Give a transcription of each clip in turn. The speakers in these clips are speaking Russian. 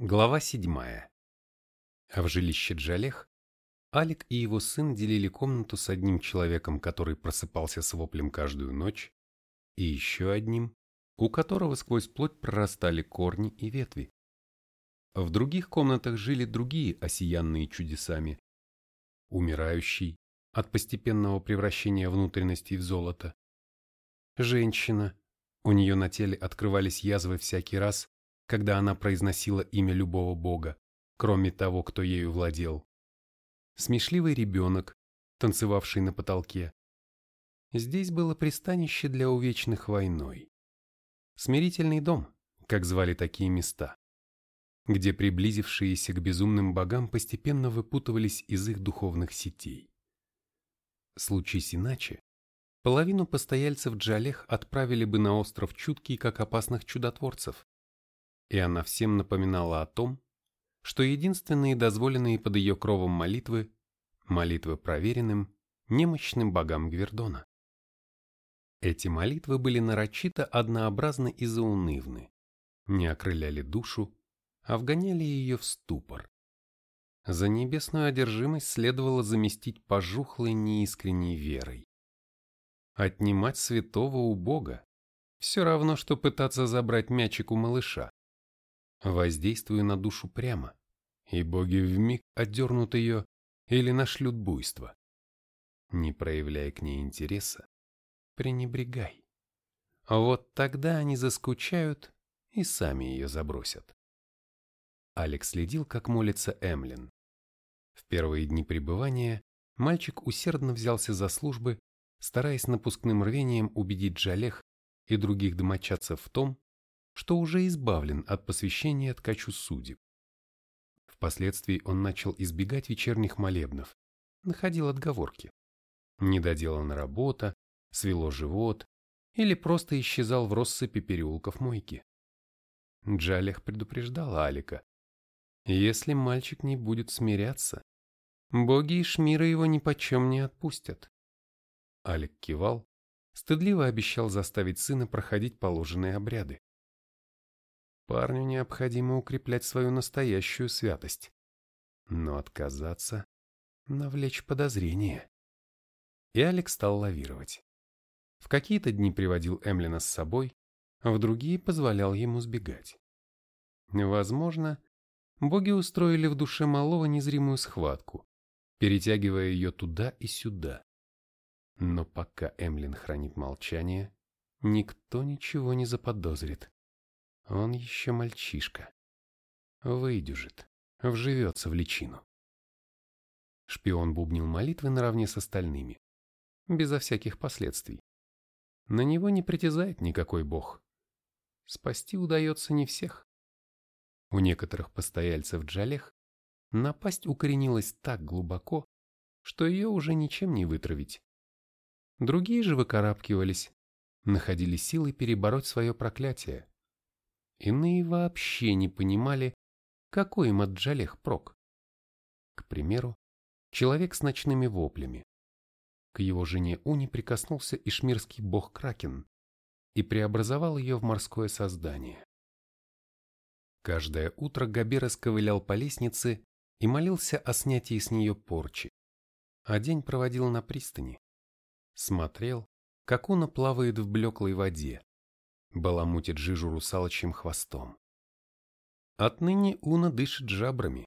Глава 7. А в жилище Джалех Алик и его сын делили комнату с одним человеком, который просыпался с воплем каждую ночь, и еще одним, у которого сквозь плоть прорастали корни и ветви. В других комнатах жили другие осиянные чудесами. Умирающий от постепенного превращения внутренностей в золото. Женщина, у нее на теле открывались язвы всякий раз, когда она произносила имя любого бога, кроме того, кто ею владел. Смешливый ребенок, танцевавший на потолке. Здесь было пристанище для увечных войной. Смирительный дом, как звали такие места, где приблизившиеся к безумным богам постепенно выпутывались из их духовных сетей. Случись иначе, половину постояльцев Джалех отправили бы на остров чуткий, как опасных чудотворцев, и она всем напоминала о том, что единственные дозволенные под ее кровом молитвы – молитвы проверенным, немощным богам Гвердона. Эти молитвы были нарочито однообразны и заунывны, не окрыляли душу, а вгоняли ее в ступор. За небесную одержимость следовало заместить пожухлой неискренней верой. Отнимать святого у Бога – все равно, что пытаться забрать мячик у малыша. Воздействую на душу прямо, и боги вмиг отдернут ее или нашлют буйство. Не проявляя к ней интереса, пренебрегай. Вот тогда они заскучают и сами ее забросят. Алекс следил, как молится Эмлин. В первые дни пребывания мальчик усердно взялся за службы, стараясь напускным рвением убедить Джалех и других домочадцев в том, что уже избавлен от посвящения ткачу судеб. Впоследствии он начал избегать вечерних молебнов, находил отговорки. Недоделана работа, свело живот или просто исчезал в россыпи переулков мойки. Джалех предупреждала Алика. Если мальчик не будет смиряться, боги и Шмира его ни почем не отпустят. Алик кивал, стыдливо обещал заставить сына проходить положенные обряды. Парню необходимо укреплять свою настоящую святость. Но отказаться — навлечь подозрение. И Алекс стал лавировать. В какие-то дни приводил Эмлина с собой, а в другие позволял ему сбегать. Возможно, боги устроили в душе малого незримую схватку, перетягивая ее туда и сюда. Но пока Эмлин хранит молчание, никто ничего не заподозрит. Он еще мальчишка. Выдюжит, вживется в личину. Шпион бубнил молитвы наравне с остальными, безо всяких последствий. На него не притязает никакой бог. Спасти удается не всех. У некоторых постояльцев Джалех напасть укоренилась так глубоко, что ее уже ничем не вытравить. Другие же выкарабкивались, находили силы перебороть свое проклятие. Иные вообще не понимали, какой им от Джалех прок. К примеру, человек с ночными воплями. К его жене Уни прикоснулся ишмирский бог Кракен и преобразовал ее в морское создание. Каждое утро Габи расковылял по лестнице и молился о снятии с нее порчи, а день проводил на пристани. Смотрел, как Уна плавает в блеклой воде, баламутит жижу русалочьим хвостом. Отныне Уна дышит жабрами,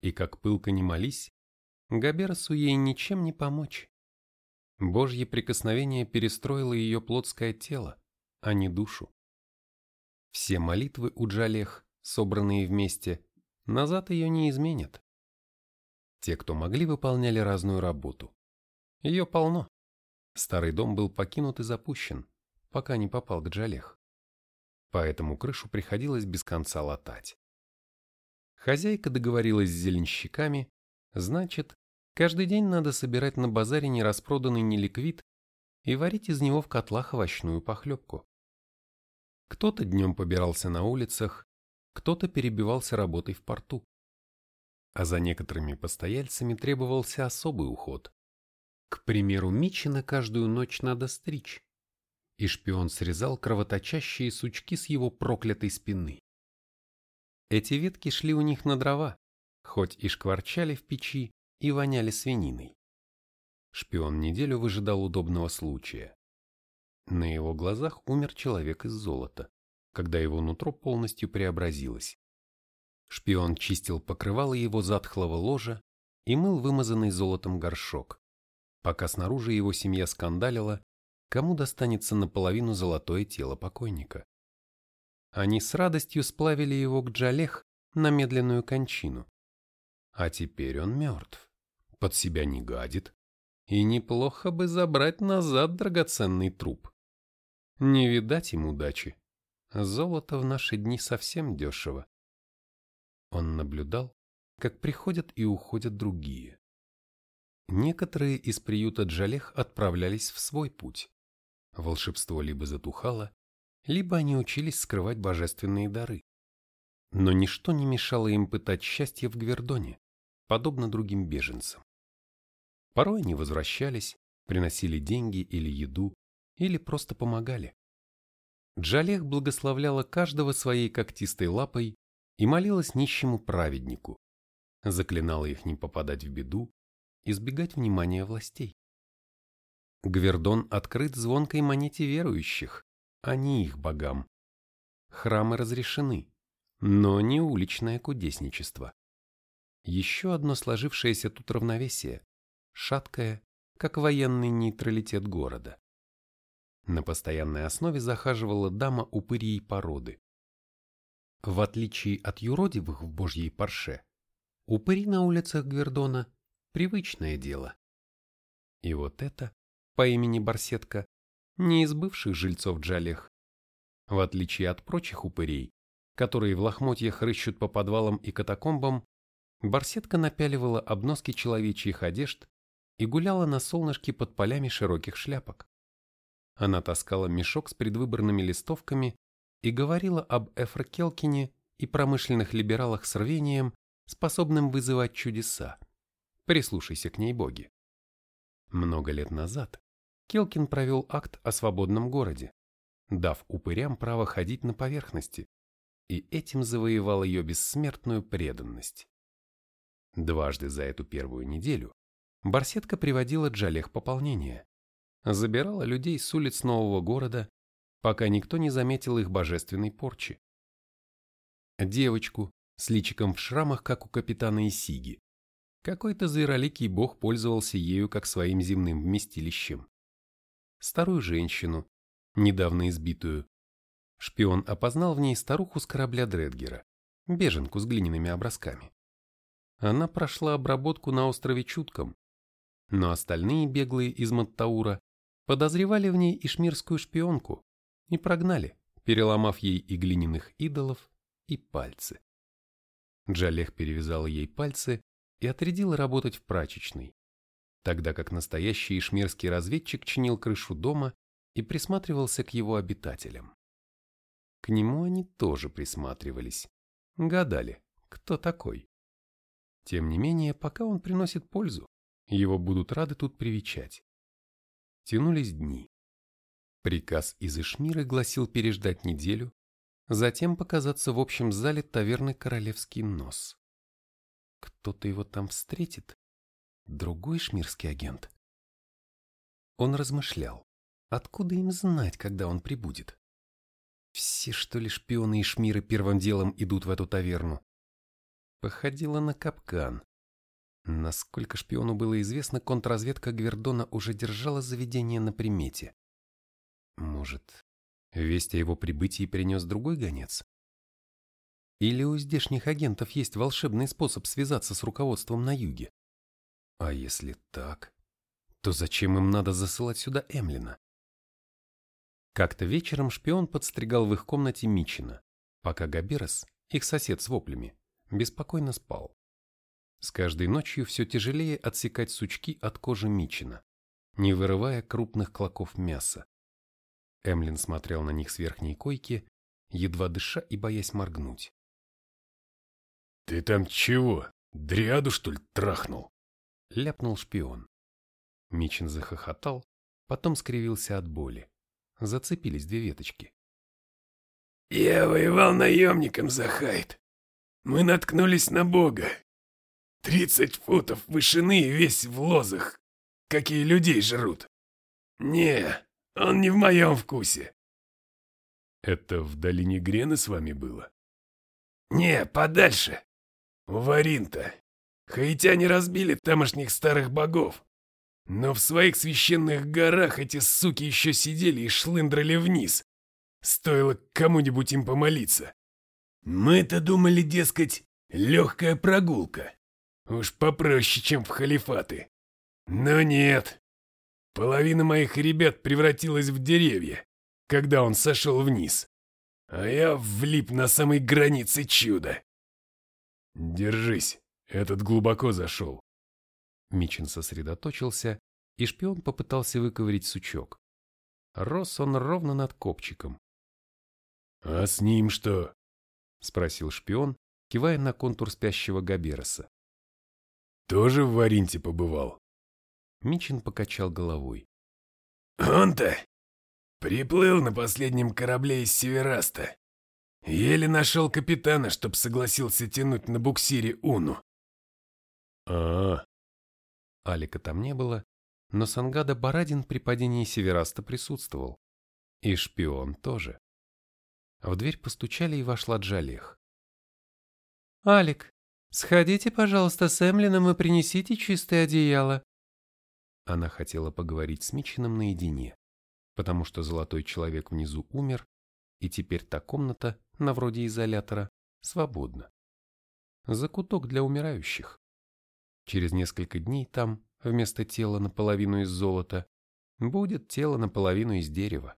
и как пылко не молись, Габерасу ей ничем не помочь. Божье прикосновение перестроило ее плотское тело, а не душу. Все молитвы у Джалех, собранные вместе, назад ее не изменят. Те, кто могли, выполняли разную работу. Ее полно. Старый дом был покинут и запущен пока не попал к Джалех. Поэтому крышу приходилось без конца латать. Хозяйка договорилась с зеленщиками, значит, каждый день надо собирать на базаре нераспроданный неликвид и варить из него в котлах овощную похлебку. Кто-то днем побирался на улицах, кто-то перебивался работой в порту. А за некоторыми постояльцами требовался особый уход. К примеру, Мичина каждую ночь надо стричь, и шпион срезал кровоточащие сучки с его проклятой спины. Эти ветки шли у них на дрова, хоть и шкварчали в печи и воняли свининой. Шпион неделю выжидал удобного случая. На его глазах умер человек из золота, когда его нутро полностью преобразилось. Шпион чистил покрывало его затхлого ложа и мыл вымазанный золотом горшок, пока снаружи его семья скандалила, кому достанется наполовину золотое тело покойника. Они с радостью сплавили его к Джалех на медленную кончину. А теперь он мертв, под себя не гадит, и неплохо бы забрать назад драгоценный труп. Не видать им удачи. Золото в наши дни совсем дешево. Он наблюдал, как приходят и уходят другие. Некоторые из приюта Джалех отправлялись в свой путь. Волшебство либо затухало, либо они учились скрывать божественные дары. Но ничто не мешало им пытать счастье в Гвердоне, подобно другим беженцам. Порой они возвращались, приносили деньги или еду, или просто помогали. Джалех благословляла каждого своей когтистой лапой и молилась нищему праведнику, заклинала их не попадать в беду, избегать внимания властей. Гвердон открыт звонкой монете верующих, а не их богам. Храмы разрешены, но не уличное кудесничество. Еще одно сложившееся тут равновесие, шаткое, как военный нейтралитет города. На постоянной основе захаживала дама упырей породы. В отличие от юродивых в божьей парше, упыри на улицах Гвердона – привычное дело. И вот это, по имени Барсетка, не из бывших жильцов Джалех. В отличие от прочих упырей, которые в лохмотьях рыщут по подвалам и катакомбам, Барсетка напяливала обноски человечьих одежд и гуляла на солнышке под полями широких шляпок. Она таскала мешок с предвыборными листовками и говорила об Эфракелкине и промышленных либералах с рвением, способным вызывать чудеса. Прислушайся к ней, боги. Много лет назад Келкин провел акт о свободном городе, дав упырям право ходить на поверхности, и этим завоевал ее бессмертную преданность. Дважды за эту первую неделю Барсетка приводила Джалех пополнение, забирала людей с улиц нового города, пока никто не заметил их божественной порчи. Девочку с личиком в шрамах, как у капитана Исиги. Какой-то звероликий бог пользовался ею как своим земным вместилищем. Старую женщину, недавно избитую. Шпион опознал в ней старуху с корабля Дредгера, беженку с глиняными образками. Она прошла обработку на острове Чутком, но остальные беглые из Маттаура подозревали в ней ишмирскую шпионку и прогнали, переломав ей и глиняных идолов, и пальцы. Джалех перевязал ей пальцы и отрядил работать в прачечной, тогда как настоящий ишмирский разведчик чинил крышу дома и присматривался к его обитателям. К нему они тоже присматривались, гадали, кто такой. Тем не менее, пока он приносит пользу, его будут рады тут привечать. Тянулись дни. Приказ из Ишмира гласил переждать неделю, затем показаться в общем зале таверны «Королевский нос». Кто-то его там встретит? Другой шмирский агент? Он размышлял, откуда им знать, когда он прибудет? Все, что ли, шпионы и шмиры первым делом идут в эту таверну? Походило на капкан. Насколько шпиону было известно, контрразведка Гвердона уже держала заведение на примете. Может, весть о его прибытии принес другой гонец? Или у здешних агентов есть волшебный способ связаться с руководством на юге? А если так, то зачем им надо засылать сюда Эмлина? Как-то вечером шпион подстригал в их комнате Мичина, пока Габерос, их сосед с воплями, беспокойно спал. С каждой ночью все тяжелее отсекать сучки от кожи Мичина, не вырывая крупных клоков мяса. Эмлин смотрел на них с верхней койки, едва дыша и боясь моргнуть. «Ты там чего, дриаду, что ли, трахнул?» — ляпнул шпион. Мичин захохотал, потом скривился от боли. Зацепились две веточки. «Я воевал наемником за Хайт. мы наткнулись на бога. Тридцать футов вышины и весь в лозах, какие людей жрут. Не, он не в моем вкусе. Это в долине Грена с вами было? Не, подальше. У Варинта. Хаитяне разбили тамошних старых богов. Но в своих священных горах эти суки еще сидели и шлындрали вниз. Стоило кому-нибудь им помолиться. Мы-то думали, дескать, легкая прогулка. Уж попроще, чем в халифаты. Но нет. Половина моих ребят превратилась в деревья, когда он сошел вниз. А я влип на самой границе чуда. Держись, этот глубоко зашел. Мичин сосредоточился, и шпион попытался выковырить сучок. Рос он ровно над копчиком. «А с ним что?» — спросил шпион, кивая на контур спящего Габероса. «Тоже в Варинте побывал?» Мичин покачал головой. «Он-то приплыл на последнем корабле из Севераста. Еле нашел капитана, чтоб согласился тянуть на буксире Уну». «А-а-а», Алика там не было, но Сангада Барадин при падении Севераста присутствовал. И шпион тоже. В дверь постучали, и вошла Джалех. «Алик, сходите, пожалуйста, с Эмлином и принесите чистое одеяло». Она хотела поговорить с Мичином наедине, потому что золотой человек внизу умер, и теперь та комната, на вроде изолятора, свободна. Закуток для умирающих. Через несколько дней там, вместо тела наполовину из золота, будет тело наполовину из дерева.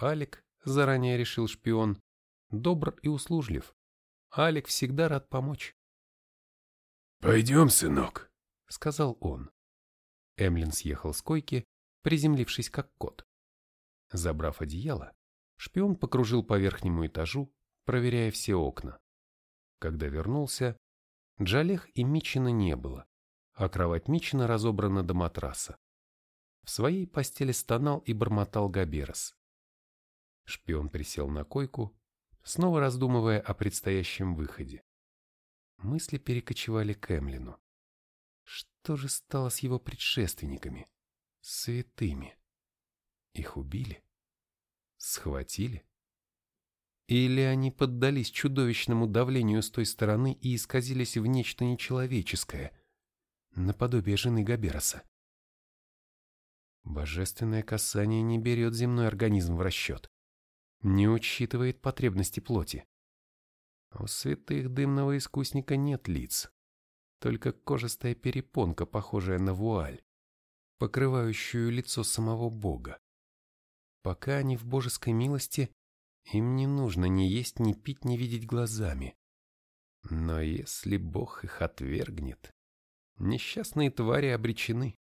Алик, заранее решил шпион, добр и услужлив. Алик всегда рад помочь. «Пойдем, сынок», — сказал он. Эмлин съехал с койки, приземлившись как кот. Забрав одеяло, шпион покружил по верхнему этажу, проверяя все окна. Когда вернулся, Джалех и Мичина не было, а кровать Мичина разобрана до матраса. В своей постели стонал и бормотал Габерос. Шпион присел на койку, снова раздумывая о предстоящем выходе. Мысли перекочевали к Эмлину. Что же стало с его предшественниками, святыми? Их убили? Схватили? Или они поддались чудовищному давлению с той стороны и исказились в нечто нечеловеческое, наподобие жены Габероса? Божественное касание не берет земной организм в расчет, не учитывает потребности плоти. У святых дымного искусника нет лиц, только кожистая перепонка, похожая на вуаль, покрывающую лицо самого Бога. Пока они в божеской милости, им не нужно ни есть, ни пить, ни видеть глазами. Но если Бог их отвергнет, несчастные твари обречены.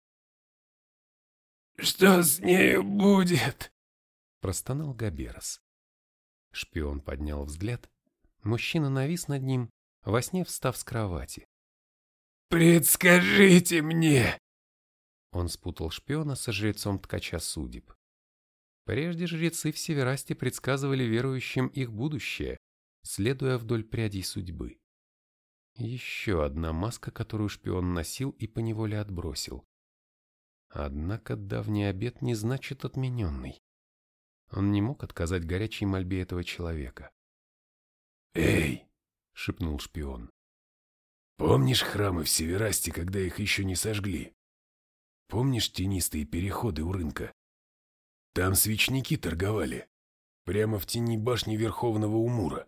«Что с нею будет?» – простонал Габерос. Шпион поднял взгляд. Мужчина навис над ним, во сне встав с кровати. «Предскажите мне!» Он спутал шпиона со жрецом ткача судеб. Прежде жрецы в Северасте предсказывали верующим их будущее, следуя вдоль прядей судьбы. Еще одна маска, которую шпион носил и поневоле отбросил. Однако давний обет не значит отмененный. Он не мог отказать горячей мольбе этого человека. «Эй!» — шепнул шпион. «Помнишь храмы в Северасте, когда их еще не сожгли? Помнишь тенистые переходы у рынка? Там свечники торговали. Прямо в тени башни Верховного Умура.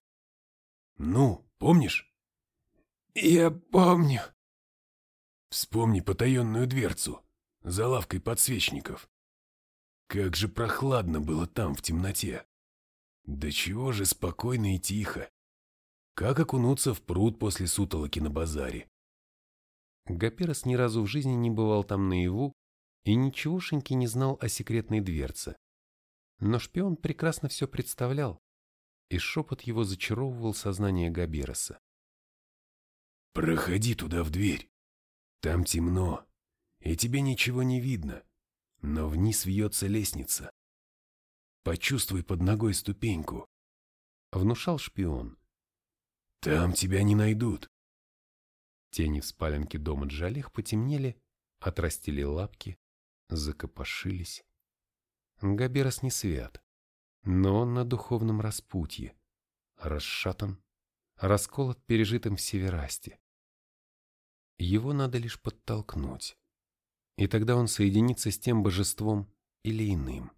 Ну, помнишь? Я помню. Вспомни потаенную дверцу за лавкой подсвечников. Как же прохладно было там в темноте. Да чего же спокойно и тихо. Как окунуться в пруд после сутолоки на базаре. Гаперос ни разу в жизни не бывал там наяву и ничегошеньки не знал о секретной дверце. Но шпион прекрасно все представлял, и шепот его зачаровывал сознание Габероса. «Проходи туда в дверь. Там темно, и тебе ничего не видно, но вниз вьется лестница. Почувствуй под ногой ступеньку», — внушал шпион. Там тебя не найдут. Тени в спаленке дома Джалих потемнели, отрастили лапки, закопошились. Габерос не свят, но он на духовном распутье, расшатан, расколот пережитым в северасте. Его надо лишь подтолкнуть, и тогда он соединится с тем божеством или иным.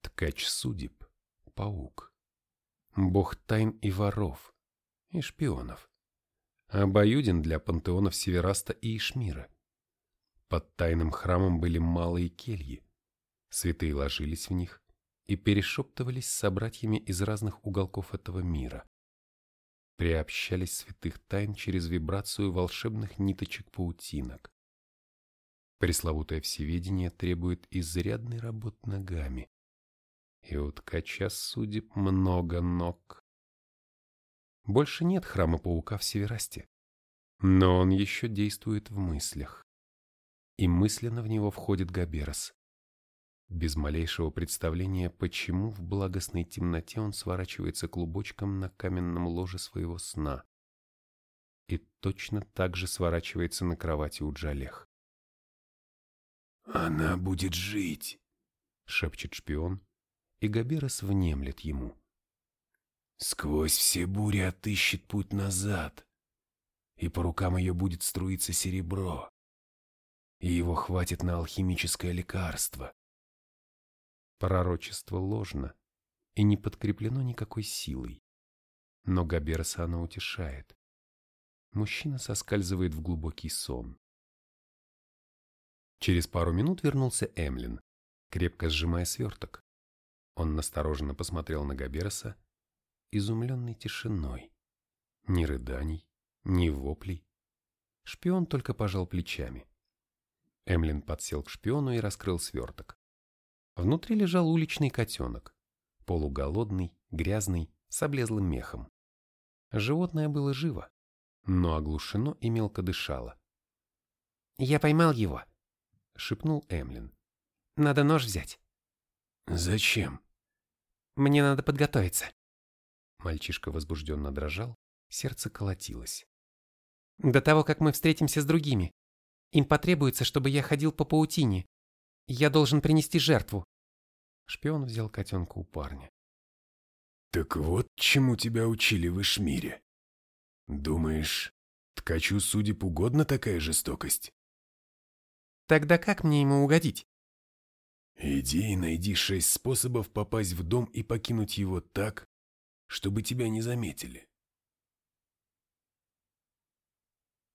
Ткач судеб, паук, бог тайн и воров, и шпионов. Обоюден для пантеонов Севераста и Ишмира. Под тайным храмом были малые кельи. Святые ложились в них и перешептывались с собратьями из разных уголков этого мира. Приобщались святых тайн через вибрацию волшебных ниточек-паутинок. Пресловутое всеведение требует изрядной работы ногами. И у ткача судеб много ног. Больше нет храма паука в Северасте. Но он еще действует в мыслях. И мысленно в него входит Габерос. Без малейшего представления, почему в благостной темноте он сворачивается клубочком на каменном ложе своего сна. И точно так же сворачивается на кровати у Джалех. «Она будет жить», — шепчет шпион, и Габерос внемлет ему. Сквозь все бури отыщет путь назад, и по рукам ее будет струиться серебро, и его хватит на алхимическое лекарство. Пророчество ложно и не подкреплено никакой силой, но Габерса оно утешает. Мужчина соскальзывает в глубокий сон. Через пару минут вернулся Эмлин, крепко сжимая сверток. Он настороженно посмотрел на Габерса изумленный тишиной. Ни рыданий, ни воплей. Шпион только пожал плечами. Эмлин подсел к шпиону и раскрыл сверток. Внутри лежал уличный котенок, полуголодный, грязный, с облезлым мехом. Животное было живо, но оглушено и мелко дышало. «Я поймал его», — шепнул Эмлин. «Надо нож взять». «Зачем?» «Мне надо подготовиться». Мальчишка возбужденно дрожал, сердце колотилось. «До того, как мы встретимся с другими. Им потребуется, чтобы я ходил по паутине. Я должен принести жертву». Шпион взял котенка у парня. «Так вот, чему тебя учили в Ишмире. Думаешь, ткачу судеб угодно такая жестокость?» «Тогда как мне ему угодить?» «Иди и найди шесть способов попасть в дом и покинуть его так, чтобы тебя не заметили.